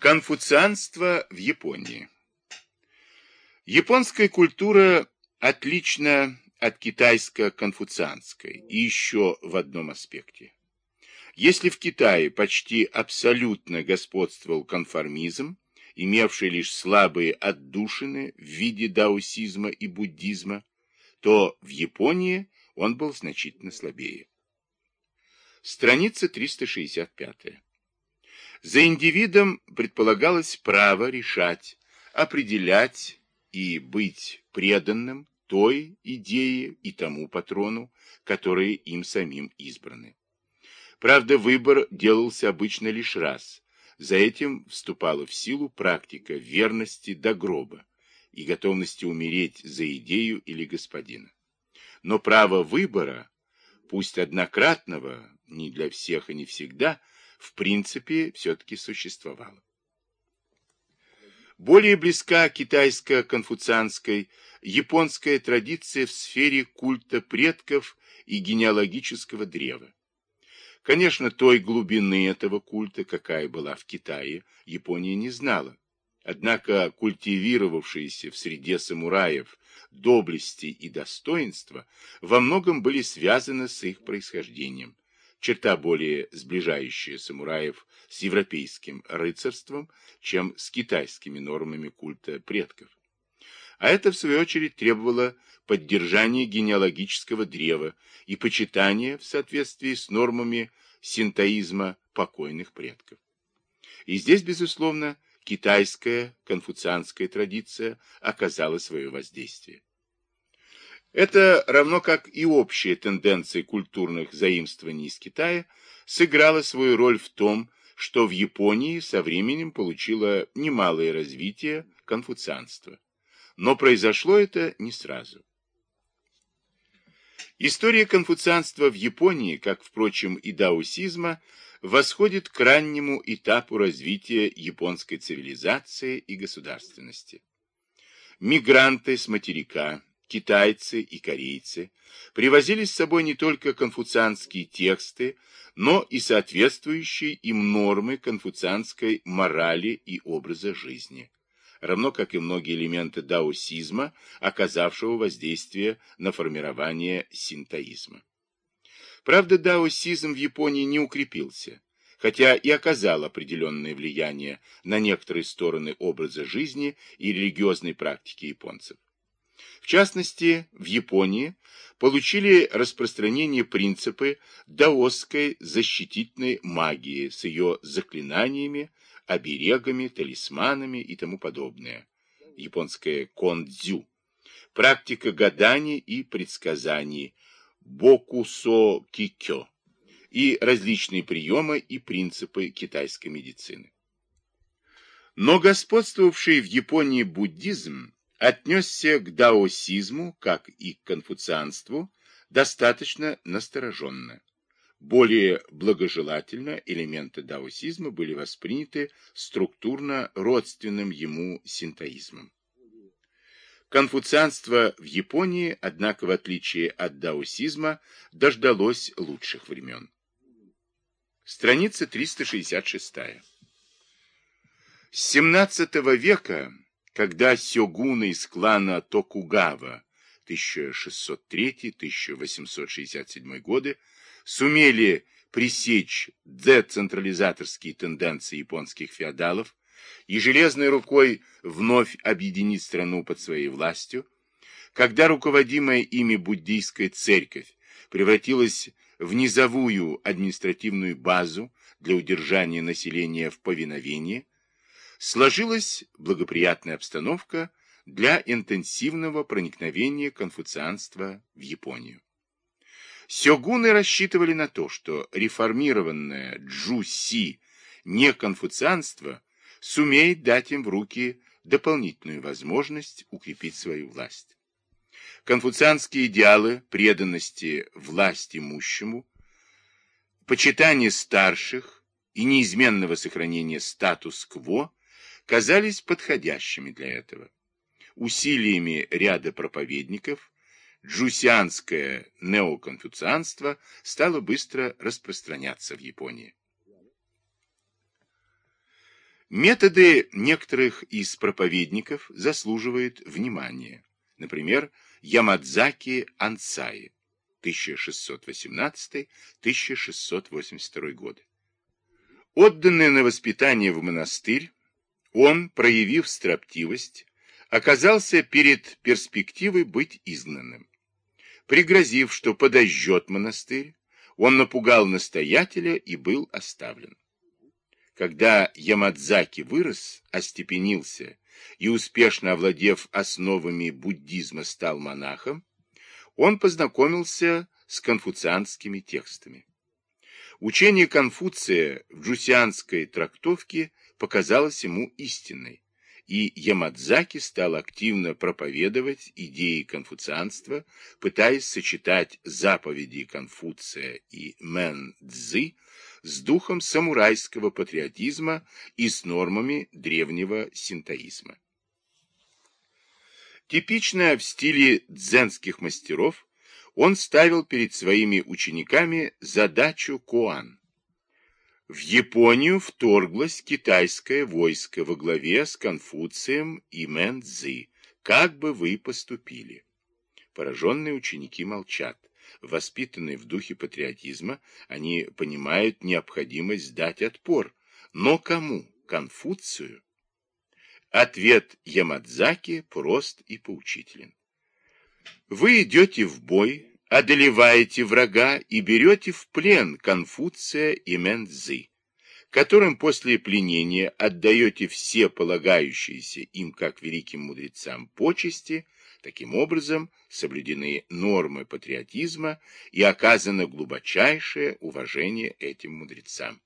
Конфуцианство в Японии Японская культура отлична от китайско-конфуцианской и еще в одном аспекте. Если в Китае почти абсолютно господствовал конформизм, имевший лишь слабые отдушины в виде даосизма и буддизма, то в Японии он был значительно слабее. Страница 365. За индивидом предполагалось право решать, определять и быть преданным той идее и тому патрону, которые им самим избраны. Правда, выбор делался обычно лишь раз. За этим вступала в силу практика верности до гроба и готовности умереть за идею или господина. Но право выбора, пусть однократного, не для всех и не всегда, в принципе все-таки существовало. Более близка китайско-конфуцианской японская традиция в сфере культа предков и генеалогического древа. Конечно, той глубины этого культа, какая была в Китае, Япония не знала. Однако культивировавшиеся в среде самураев доблести и достоинства во многом были связаны с их происхождением черта более сближающая самураев с европейским рыцарством, чем с китайскими нормами культа предков. А это, в свою очередь, требовало поддержания генеалогического древа и почитания в соответствии с нормами синтоизма покойных предков. И здесь, безусловно, китайская конфуцианская традиция оказала свое воздействие. Это, равно как и общая тенденция культурных заимствований из Китая, сыграла свою роль в том, что в Японии со временем получило немалое развитие конфуцианства. Но произошло это не сразу. История конфуцианства в Японии, как, впрочем, и даосизма, восходит к раннему этапу развития японской цивилизации и государственности. Мигранты с материка, китайцы и корейцы привозили с собой не только конфуцианские тексты, но и соответствующие им нормы конфуцианской морали и образа жизни, равно как и многие элементы даосизма, оказавшего воздействие на формирование синтоизма. Правда, даосизм в Японии не укрепился, хотя и оказал определенное влияние на некоторые стороны образа жизни и религиозной практики японцев. В частности, в Японии получили распространение принципы даосской защитительной магии с ее заклинаниями, оберегами, талисманами и тому подобное. Японское кондзю. Практика гаданий и предсказаний. Бокусо кикё. И различные приемы и принципы китайской медицины. Но господствовавший в Японии буддизм отнесся к даосизму, как и к конфуцианству, достаточно настороженно. Более благожелательно элементы даосизма были восприняты структурно родственным ему синтоизмом. Конфуцианство в Японии, однако, в отличие от даосизма, дождалось лучших времен. Страница 366. С XVII века когда сёгуны из клана Токугава 1603-1867 годы сумели пресечь децентрализаторские тенденции японских феодалов и железной рукой вновь объединить страну под своей властью, когда руководимая ими буддийская церковь превратилась в низовую административную базу для удержания населения в повиновении, сложилась благоприятная обстановка для интенсивного проникновения конфуцианства в Японию. Сёгуны рассчитывали на то, что реформированное Джу-Си неконфуцианство сумеет дать им в руки дополнительную возможность укрепить свою власть. Конфуцианские идеалы преданности власть имущему, почитание старших и неизменного сохранения статус-кво казались подходящими для этого. Усилиями ряда проповедников джусианское неоконфуцианство стало быстро распространяться в Японии. Методы некоторых из проповедников заслуживают внимания. Например, Ямадзаки Ансаи, 1618-1682 годы. Отданный на воспитание в монастырь, он, проявив строптивость, оказался перед перспективой быть изгнанным. Пригрозив, что подожжет монастырь, он напугал настоятеля и был оставлен. Когда Ямадзаки вырос, остепенился и, успешно овладев основами буддизма, стал монахом, он познакомился с конфуцианскими текстами. Учение Конфуция в джусианской трактовке показалось ему истинной, и Ямадзаки стал активно проповедовать идеи конфуцианства, пытаясь сочетать заповеди Конфуция и Мэн-Цзы с духом самурайского патриотизма и с нормами древнего синтоизма. Типично в стиле дзенских мастеров, он ставил перед своими учениками задачу Куан. В Японию вторглось китайское войско во главе с Конфуцием и Мэн Цзы. Как бы вы поступили? Пораженные ученики молчат. Воспитанные в духе патриотизма, они понимают необходимость дать отпор. Но кому? Конфуцию? Ответ Ямадзаки прост и поучителен. Вы идете в бой, одолеваете врага и берете в плен Конфуция и Мэнцзы, которым после пленения отдаете все полагающиеся им как великим мудрецам почести, таким образом соблюдены нормы патриотизма и оказано глубочайшее уважение этим мудрецам.